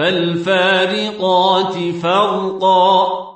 فالفارقات فرقا